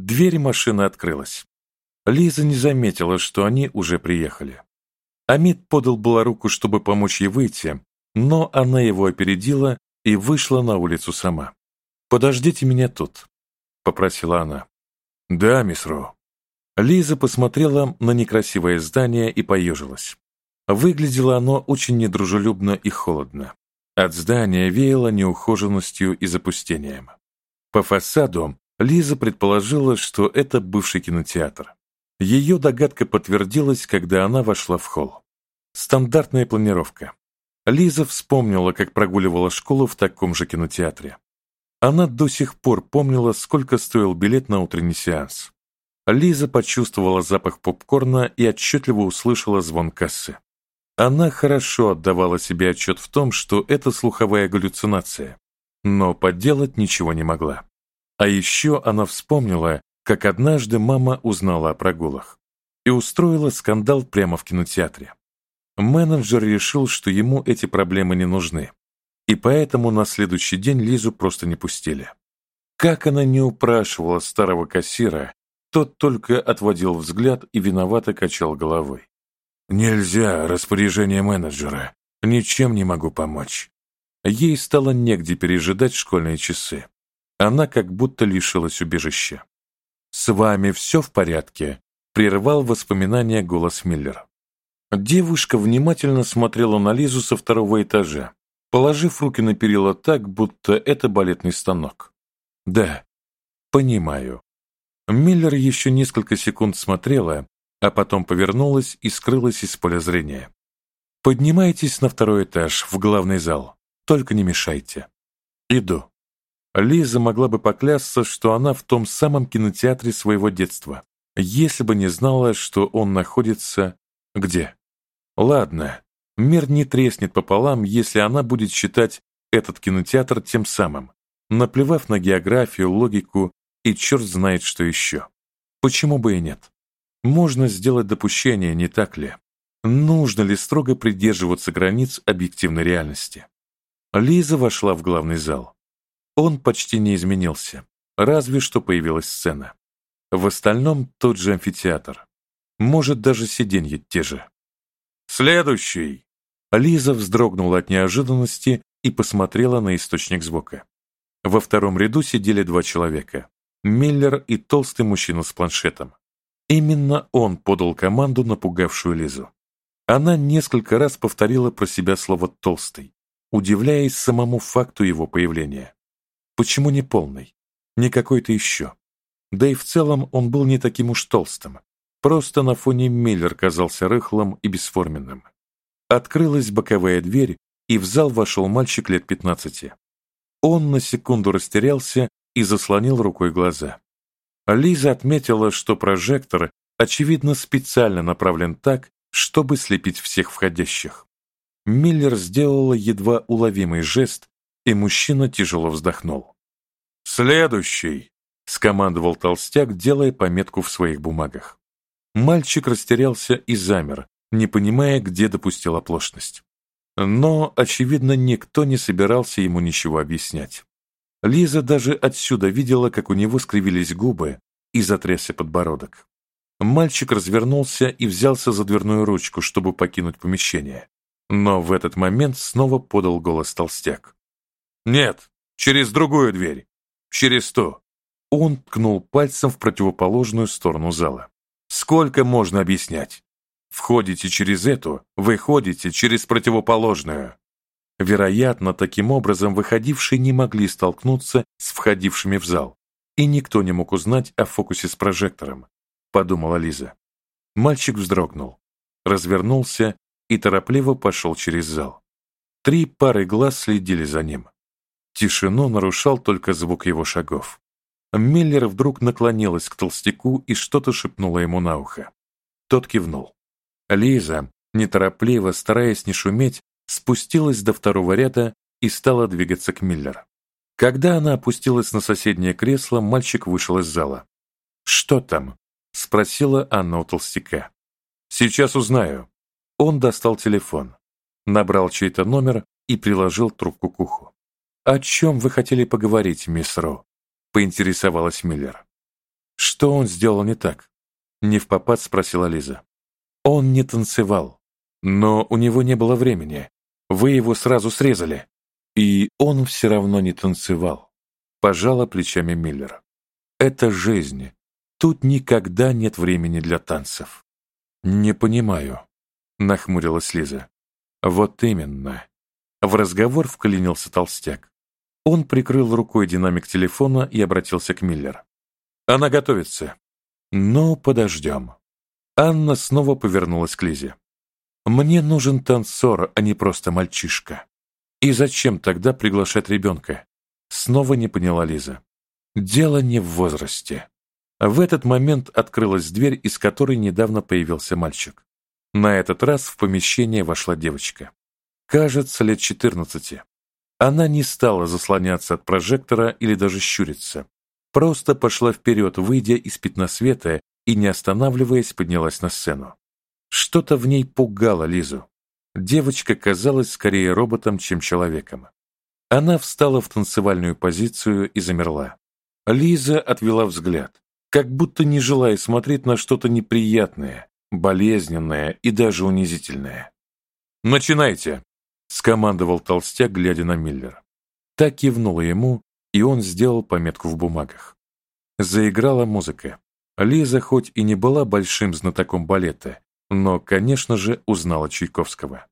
Дверь машины открылась. Лиза не заметила, что они уже приехали. Амид подал было руку, чтобы помочь ей выйти, но она его опередила и вышла на улицу сама. «Подождите меня тут», — попросила она. «Да, мисс Ро». Лиза посмотрела на некрасивое здание и поежилась. Выглядело оно очень недружелюбно и холодно. От здания веяло неухоженностью и запустением. По фасаду Лиза предположила, что это бывший кинотеатр. Ее догадка подтвердилась, когда она вошла в холл. Стандартная планировка. Лиза вспомнила, как прогуливала школу в таком же кинотеатре. Она до сих пор помнила, сколько стоил билет на утренний сеанс. Лиза почувствовала запах попкорна и отчетливо услышала звон кассы. Она хорошо отдавала себе отчет в том, что это слуховая галлюцинация, но подделать ничего не могла. А еще она вспомнила, как однажды мама узнала о прогулах и устроила скандал прямо в кинотеатре. Менеджер решил, что ему эти проблемы не нужны, и поэтому на следующий день Лизу просто не пустили. Как она не упрашивала старого кассира, тот только отводил взгляд и виновато качал головой. «Нельзя, распоряжение менеджера. Ничем не могу помочь». Ей стало негде пережидать школьные часы. Она как будто лишилась убежища. «С вами все в порядке?» — прервал воспоминания голос Миллер. Девушка внимательно смотрела на Лизу со второго этажа, положив руки на перила так, будто это балетный станок. «Да, понимаю». Миллер еще несколько секунд смотрела, а потом повернулась и скрылась из поля зрения. «Поднимайтесь на второй этаж, в главный зал. Только не мешайте». «Иду». Лиза могла бы поклясться, что она в том самом кинотеатре своего детства, если бы не знала, что он находится... где? Ладно, мир не треснет пополам, если она будет считать этот кинотеатр тем самым, наплевав на географию, логику и черт знает что еще. Почему бы и нет? Можно сделать допущение, не так ли? Нужно ли строго придерживаться границ объективной реальности? Лиза вошла в главный зал. Он почти не изменился, разве что появилась сцена. В остальном тот же амфитеатр. Может, даже сиденья те же. «Следующий!» Лиза вздрогнула от неожиданности и посмотрела на источник звука. Во втором ряду сидели два человека. Миллер и толстый мужчина с планшетом. Именно он подал команду, напугавшую Лизу. Она несколько раз повторила про себя слово «толстый», удивляясь самому факту его появления. Почему не полный? Не какой-то еще. Да и в целом он был не таким уж толстым. Просто на фоне Миллер казался рыхлым и бесформенным. Открылась боковая дверь, и в зал вошел мальчик лет пятнадцати. Он на секунду растерялся и заслонил рукой глаза. Лиза отметила, что прожектор, очевидно, специально направлен так, чтобы слепить всех входящих. Миллер сделала едва уловимый жест, и мужчина тяжело вздохнул. «Следующий!» — скомандовал толстяк, делая пометку в своих бумагах. Мальчик растерялся и замер, не понимая, где допустил оплошность. Но, очевидно, никто не собирался ему ничего объяснять. Лиза даже отсюда видела, как у него скривились губы и затрясся подбородок. Мальчик развернулся и взялся за дверную ручку, чтобы покинуть помещение. Но в этот момент снова подал голос толстяк. «Нет, через другую дверь. Через ту». Он ткнул пальцем в противоположную сторону зала. «Сколько можно объяснять? Входите через эту, выходите через противоположную». Вероятно, таким образом выходившие не могли столкнуться с входившими в зал, и никто не мог узнать о фокусе с прожектором, подумала Лиза. Мальчик вздрогнул, развернулся и торопливо пошел через зал. Три пары глаз следили за ним. Тишину нарушал только звук его шагов. Миллер вдруг наклонилась к толстяку и что-то шепнула ему на ухо. Тот кивнул. Лиза, неторопливо, стараясь не шуметь, спустилась до второго ряда и стала двигаться к Миллер. Когда она опустилась на соседнее кресло, мальчик вышел из зала. «Что там?» — спросила Анна у толстяка. «Сейчас узнаю». Он достал телефон, набрал чей-то номер и приложил трубку к уху. «О чем вы хотели поговорить, мисс Ро?» — поинтересовалась Миллер. Что он сделал не так? Не в попад спросила Лиза. Он не танцевал. Но у него не было времени. Вы его сразу срезали. И он все равно не танцевал. Пожала плечами Миллер. Это жизнь. Тут никогда нет времени для танцев. Не понимаю, нахмурилась Лиза. Вот именно. В разговор вклинился толстяк. Он прикрыл рукой динамик телефона и обратился к Миллер. Она готовится. Но подождем. Анна снова повернулась к Лизе. Мне нужен танцор, а не просто мальчишка. И зачем тогда приглашать ребенка? Снова не поняла Лиза. Дело не в возрасте. В этот момент открылась дверь, из которой недавно появился мальчик. На этот раз в помещение вошла девочка. Кажется, лет четырнадцати. Она не стала заслоняться от прожектора или даже щуриться. Просто пошла вперед, выйдя из пятна света и, не останавливаясь, поднялась на сцену. Что-то в ней пугало Лизу. Девочка казалась скорее роботом, чем человеком. Она встала в танцевальную позицию и замерла. Лиза отвела взгляд, как будто не желая смотреть на что-то неприятное, болезненное и даже унизительное. «Начинайте!» — скомандовал толстяк, глядя на Миллер. Так кивнула ему, и он сделал пометку в бумагах. Заиграла музыка. Лиза хоть и не была большим знатоком балета, но, конечно же, узнала Чайковского.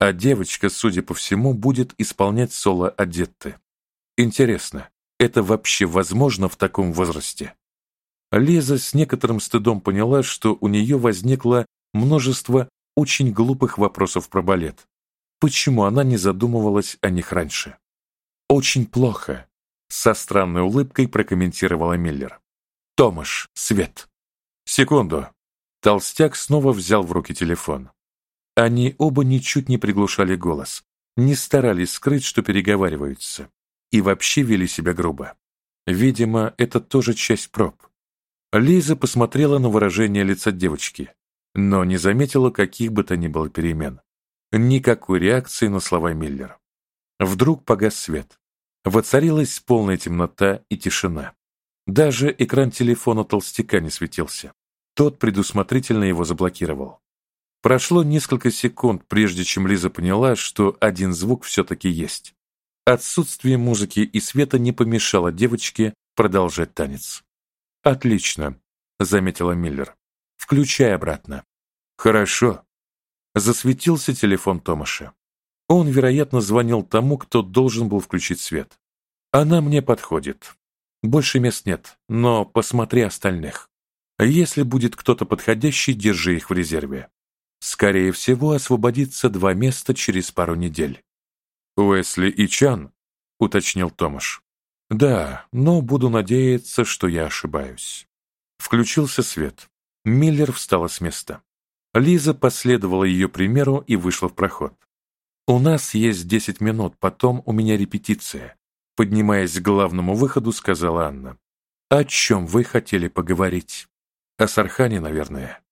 А девочка, судя по всему, будет исполнять соло Адетты. Интересно, это вообще возможно в таком возрасте? Лиза с некоторым стыдом поняла, что у нее возникло множество очень глупых вопросов про балет. Почему она не задумывалась о них раньше? Очень плохо, со странной улыбкой прокомментировала Миллер. Томаш, свет. Секунду. Толстяк снова взял в руки телефон. Они оба ничуть не приглушали голос, не старались скрыть, что переговариваются, и вообще вели себя грубо. Видимо, это тоже часть проб. Лиза посмотрела на выражение лица девочки, но не заметила каких бы то ни было перемен. Никакой реакции на слова Миллер. Вдруг погас свет. Воцарилась полная темнота и тишина. Даже экран телефона толстяка не светился. Тот предусмотрительно его заблокировал. Прошло несколько секунд, прежде чем Лиза поняла, что один звук все-таки есть. Отсутствие музыки и света не помешало девочке продолжать танец. «Отлично», — заметила Миллер. «Включай обратно». «Хорошо». Засветился телефон Томаша. Он, вероятно, звонил тому, кто должен был включить свет. Она мне подходит. Больше мест нет, но посмотри остальных. Если будет кто-то подходящий, держи их в резерве. Скорее всего, освободится два места через пару недель. Уэсли и Чан, уточнил Томаш. Да, но буду надеяться, что я ошибаюсь. Включился свет. Миллер встала с места. Лиза последовала ее примеру и вышла в проход. У нас есть десять минут, потом у меня репетиция. Поднимаясь к главному выходу, сказала Анна. О чем вы хотели поговорить? О Сархане, наверное.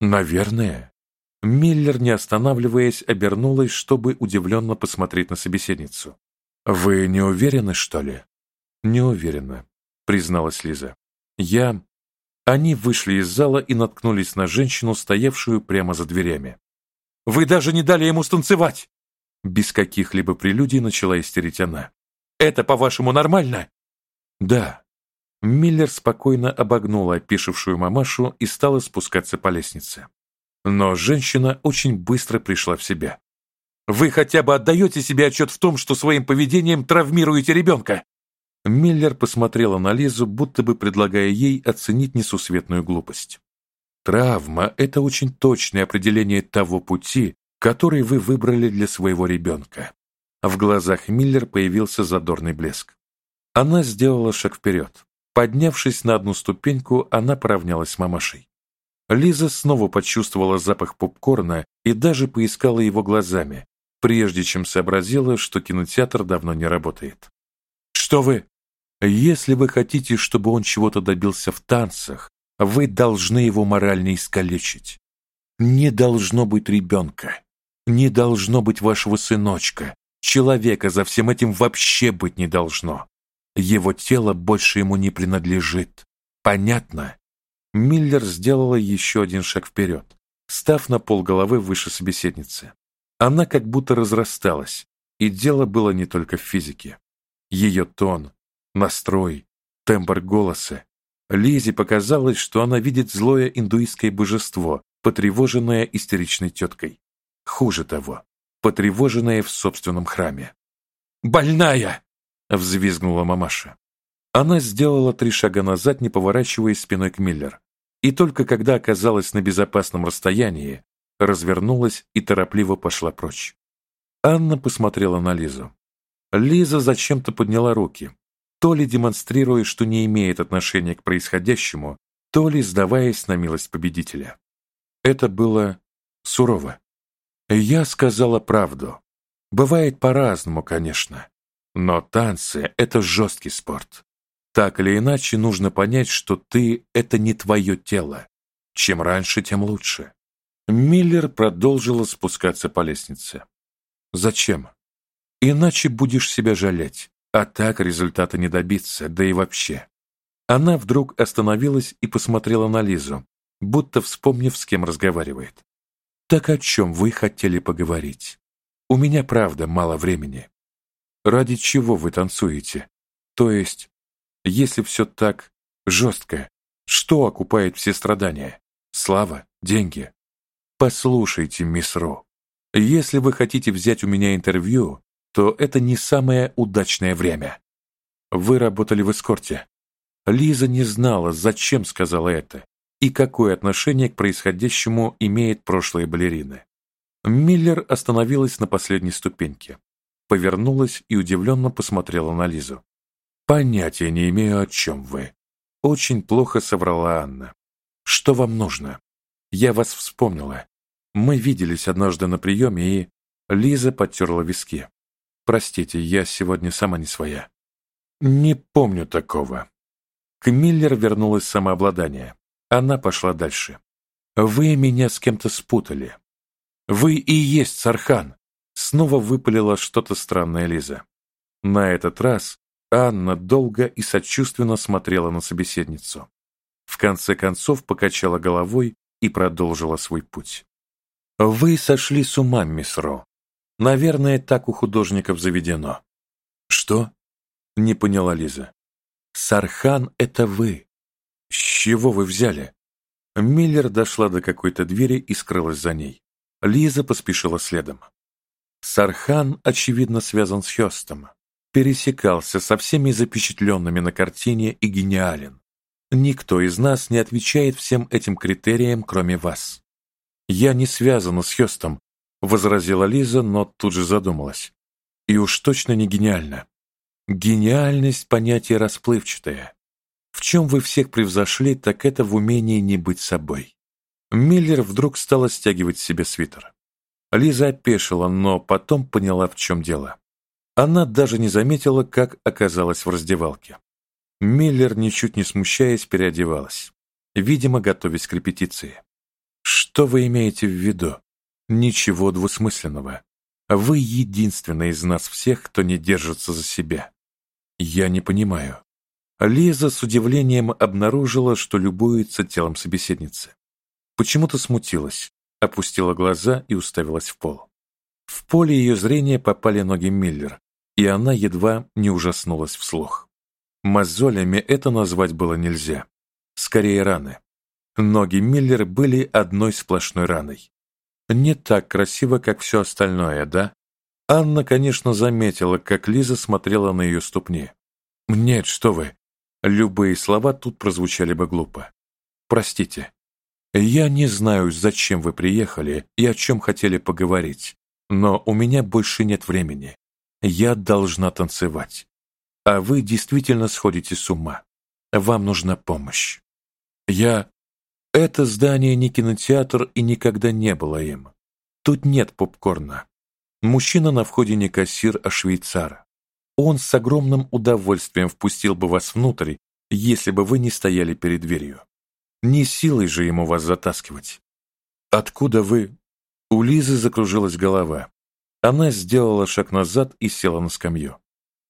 Наверное. Миллер, не останавливаясь, обернулась, чтобы удивленно посмотреть на собеседницу. Вы не уверены, что ли? Не уверена, призналась Лиза. Я Они вышли из зала и наткнулись на женщину, стоявшую прямо за дверями. Вы даже не дали ему станцевать, без каких-либо прелюдий начала истерить она. «Это, по-вашему, нормально?» «Да». Миллер спокойно обогнула опишившую мамашу и стала спускаться по лестнице. Но женщина очень быстро пришла в себя. «Вы хотя бы отдаете себе отчет в том, что своим поведением травмируете ребенка?» Миллер посмотрела на Лизу, будто бы предлагая ей оценить несусветную глупость. Травма – это очень точное определение того пути, который вы выбрали для своего ребенка. В глазах Миллер появился задорный блеск. Она сделала шаг вперед. Поднявшись на одну ступеньку, она поравнялась с мамашей. Лиза снова почувствовала запах попкорна и даже поискала его глазами, прежде чем сообразила, что кинотеатр давно не работает. «Что вы?» «Если вы хотите, чтобы он чего-то добился в танцах, вы должны его морально искалечить. Не должно быть ребенка. Не должно быть вашего сыночка. Человека за всем этим вообще быть не должно. Его тело больше ему не принадлежит. Понятно. Миллер сделала еще один шаг вперед, став на пол головы выше собеседницы. Она как будто разрасталась, и дело было не только в физике. Ее тон, настрой, тембр голоса. Лизе показалось, что она видит злое индуистское божество, потревоженное истеричной теткой. Хуже того, потревоженное в собственном храме. «Больная!» — взвизгнула мамаша. Она сделала три шага назад, не поворачиваясь спиной к Миллер, и только когда оказалась на безопасном расстоянии, развернулась и торопливо пошла прочь. Анна посмотрела на Лизу. Лиза зачем-то подняла руки, то ли демонстрируя, что не имеет отношения к происходящему, то ли сдаваясь на милость победителя. Это было сурово. Я сказала правду. Бывает по-разному, конечно. Но танцы — это жесткий спорт. Так или иначе, нужно понять, что ты — это не твое тело. Чем раньше, тем лучше. Миллер продолжила спускаться по лестнице. Зачем? Иначе будешь себя жалеть, а так результата не добиться, да и вообще. Она вдруг остановилась и посмотрела на Лизу, будто вспомнив, с кем разговаривает. Так о чем вы хотели поговорить? У меня, правда, мало времени. Ради чего вы танцуете? То есть, если все так жестко, что окупает все страдания? Слава? Деньги? Послушайте, мисс Ро, если вы хотите взять у меня интервью, то это не самое удачное время. Вы работали в эскорте. Лиза не знала, зачем сказала это и какое отношение к происходящему имеет прошлые балерины. Миллер остановилась на последней ступеньке, повернулась и удивленно посмотрела на Лизу. «Понятия не имею, о чем вы». Очень плохо соврала Анна. «Что вам нужно? Я вас вспомнила. Мы виделись однажды на приеме, и...» Лиза потерла виски. Простите, я сегодня сама не своя. Не помню такого. К Миллер вернулось самообладание. Она пошла дальше. Вы меня с кем-то спутали. Вы и есть Сархан. Снова выпалила что-то странное Лиза. На этот раз Анна долго и сочувственно смотрела на собеседницу. В конце концов покачала головой и продолжила свой путь. «Вы сошли с ума, мисс Ро. Наверное, так у художников заведено. Что? Не поняла Лиза. Сархан — это вы. С чего вы взяли? Миллер дошла до какой-то двери и скрылась за ней. Лиза поспешила следом. Сархан, очевидно, связан с Хёстом. Пересекался со всеми запечатленными на картине и гениален. Никто из нас не отвечает всем этим критериям, кроме вас. Я не связана с Хёстом, возразила Лиза, но тут же задумалась. И уж точно не гениально. Гениальность – понятие расплывчатое. В чем вы всех превзошли, так это в умении не быть собой. Миллер вдруг стала стягивать себе свитер. Лиза опешила, но потом поняла, в чем дело. Она даже не заметила, как оказалась в раздевалке. Миллер, ничуть не смущаясь, переодевалась. Видимо, готовясь к репетиции. «Что вы имеете в виду?» Ничего двусмысленного. Вы единственный из нас всех, кто не держится за себя. Я не понимаю. Лиза с удивлением обнаружила, что любуется телом собеседницы. Почему-то смутилась, опустила глаза и уставилась в пол. В поле ее зрения попали ноги Миллер, и она едва не ужаснулась вслух. Мозолями это назвать было нельзя. Скорее раны. Ноги Миллер были одной сплошной раной. Не так красиво, как все остальное, да? Анна, конечно, заметила, как Лиза смотрела на ее ступни. Нет, что вы. Любые слова тут прозвучали бы глупо. Простите. Я не знаю, зачем вы приехали и о чем хотели поговорить, но у меня больше нет времени. Я должна танцевать. А вы действительно сходите с ума. Вам нужна помощь. Я... Это здание не кинотеатр и никогда не было им. Тут нет попкорна. Мужчина на входе не кассир, а швейцар. Он с огромным удовольствием впустил бы вас внутрь, если бы вы не стояли перед дверью. Не силой же ему вас затаскивать. Откуда вы? У Лизы закружилась голова. Она сделала шаг назад и села на скамью.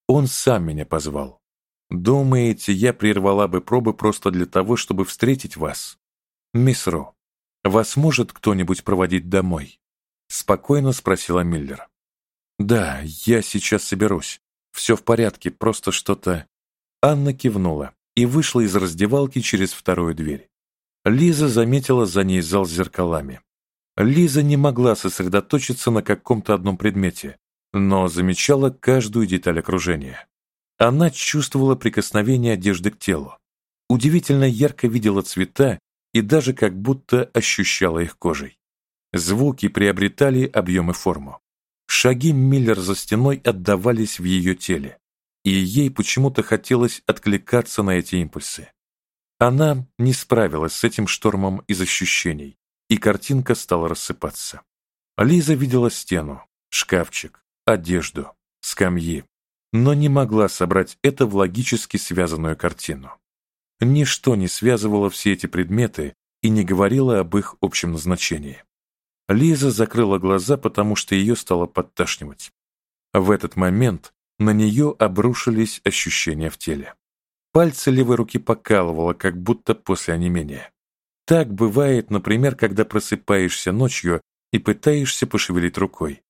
Он сам меня позвал. Думаете, я прервала бы пробы просто для того, чтобы встретить вас? Мисс Ро, вас может кто-нибудь проводить домой? Спокойно спросила Миллер. Да, я сейчас соберусь. Все в порядке, просто что-то... Анна кивнула и вышла из раздевалки через вторую дверь. Лиза заметила за ней зал с зеркалами. Лиза не могла сосредоточиться на каком-то одном предмете, но замечала каждую деталь окружения. Она чувствовала прикосновение одежды к телу, удивительно ярко видела цвета и даже как будто ощущала их кожей. Звуки приобретали объем и форму. Шаги Миллер за стеной отдавались в ее теле, и ей почему-то хотелось откликаться на эти импульсы. Она не справилась с этим штормом из ощущений, и картинка стала рассыпаться. Лиза видела стену, шкафчик, одежду, скамьи, но не могла собрать это в логически связанную картину. Ничто не связывало все эти предметы и не говорило об их общем назначении. Лиза закрыла глаза, потому что ее стало подташнивать. В этот момент на нее обрушились ощущения в теле. Пальцы левой руки покалывало, как будто после онемения. Так бывает, например, когда просыпаешься ночью и пытаешься пошевелить рукой.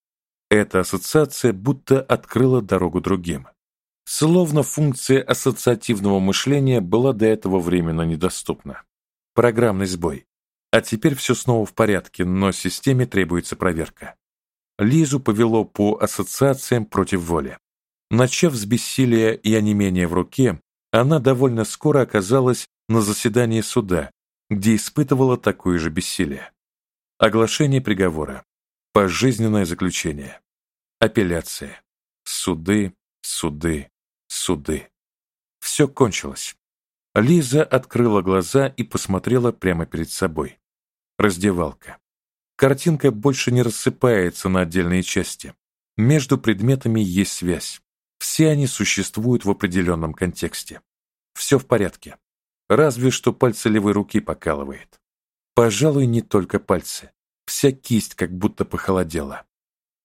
Эта ассоциация будто открыла дорогу другим. Словно функция ассоциативного мышления была до этого временно недоступна. Программный сбой. А теперь все снова в порядке, но системе требуется проверка. Лизу повело по ассоциациям против воли. Начав с бессилия и онемения в руке, она довольно скоро оказалась на заседании суда, где испытывала такое же бессилие. Оглашение приговора. Пожизненное заключение. Апелляция. Суды, суды, суды. Все кончилось. Лиза открыла глаза и посмотрела прямо перед собой. Раздевалка. Картинка больше не рассыпается на отдельные части. Между предметами есть связь. Все они существуют в определенном контексте. Все в порядке. Разве что пальцы левой руки покалывает. Пожалуй, не только пальцы. Вся кисть как будто похолодела.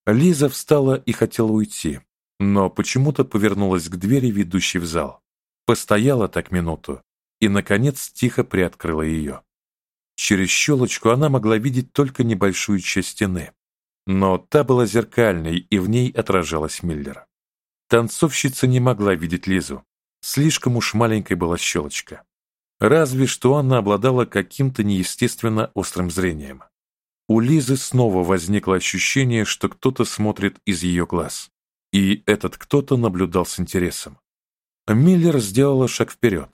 Лиза встала и хотела уйти, но почему-то повернулась к двери, ведущей в зал. Постояла так минуту и, наконец, тихо приоткрыла ее. Через щелочку она могла видеть только небольшую часть стены, но та была зеркальной, и в ней отражалась Миллер. Танцовщица не могла видеть Лизу, слишком уж маленькой была щелочка. Разве что она обладала каким-то неестественно острым зрением. У Лизы снова возникло ощущение, что кто-то смотрит из ее глаз, и этот кто-то наблюдал с интересом. Миллер сделала шаг вперед,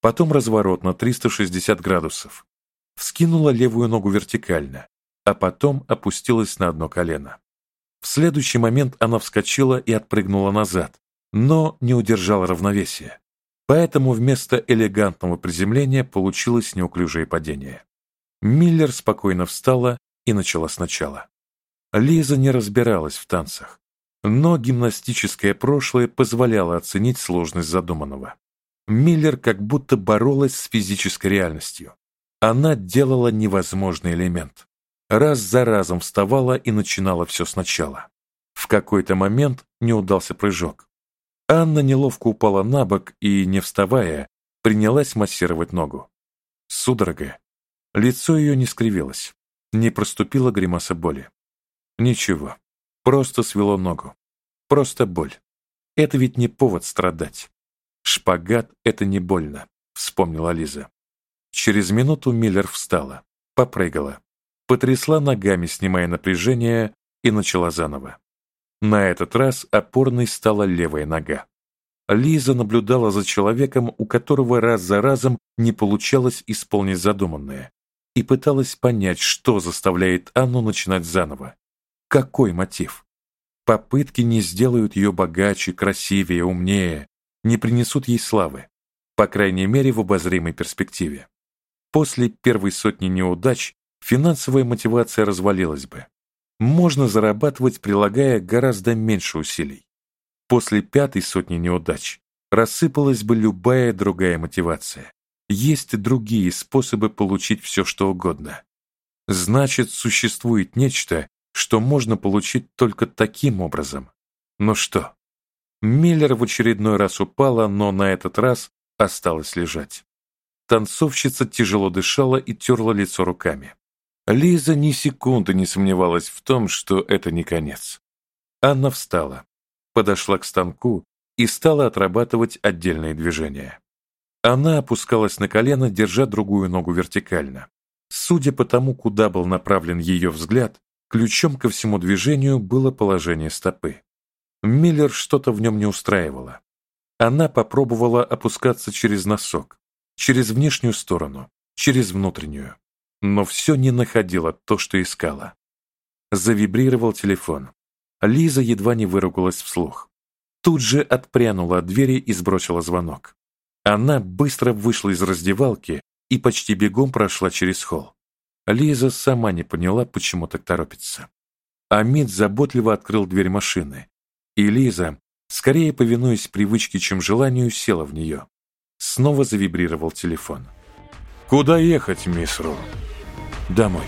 потом разворот на 360 градусов, вскинула левую ногу вертикально, а потом опустилась на одно колено. В следующий момент она вскочила и отпрыгнула назад, но не удержала равновесия. Поэтому вместо элегантного приземления получилось неуклюжее падение. Миллер спокойно встала и начала сначала. Лиза не разбиралась в танцах, но гимнастическое прошлое позволяло оценить сложность задуманного. Миллер как будто боролась с физической реальностью. Она делала невозможный элемент. Раз за разом вставала и начинала все сначала. В какой-то момент не удался прыжок. Анна неловко упала на бок и, не вставая, принялась массировать ногу. Судорога. Лицо ее не скривилось, не проступила гримаса боли. Ничего, просто свело ногу. Просто боль. Это ведь не повод страдать. Шпагат — это не больно, вспомнила Лиза. Через минуту Миллер встала, попрыгала, потрясла ногами, снимая напряжение, и начала заново. На этот раз опорной стала левая нога. Лиза наблюдала за человеком, у которого раз за разом не получалось исполнить задуманное, и пыталась понять, что заставляет Анну начинать заново. Какой мотив? Попытки не сделают ее богаче, красивее, умнее, не принесут ей славы, по крайней мере в обозримой перспективе. После первой сотни неудач финансовая мотивация развалилась бы. Можно зарабатывать, прилагая гораздо меньше усилий. После пятой сотни неудач рассыпалась бы любая другая мотивация. Есть другие способы получить все, что угодно. Значит, существует нечто, что можно получить только таким образом. Но что? Миллер в очередной раз упала, но на этот раз осталась лежать. Танцовщица тяжело дышала и терла лицо руками. Лиза ни секунды не сомневалась в том, что это не конец. Анна встала, подошла к станку и стала отрабатывать отдельные движения. Она опускалась на колено, держа другую ногу вертикально. Судя по тому, куда был направлен ее взгляд, ключом ко всему движению было положение стопы. Миллер что-то в нем не устраивало. Она попробовала опускаться через носок, через внешнюю сторону, через внутреннюю, но все не находило то, что искала. Завибрировал телефон. Лиза едва не выругалась вслух. Тут же отпрянула от двери и сбросила звонок. Она быстро вышла из раздевалки и почти бегом прошла через холл. Лиза сама не поняла, почему так торопится. Амид заботливо открыл дверь машины, и Лиза, скорее повинуясь привычке, чем желанию, села в нее. Снова завибрировал телефон. «Куда ехать, мисс Ру?» «Домой».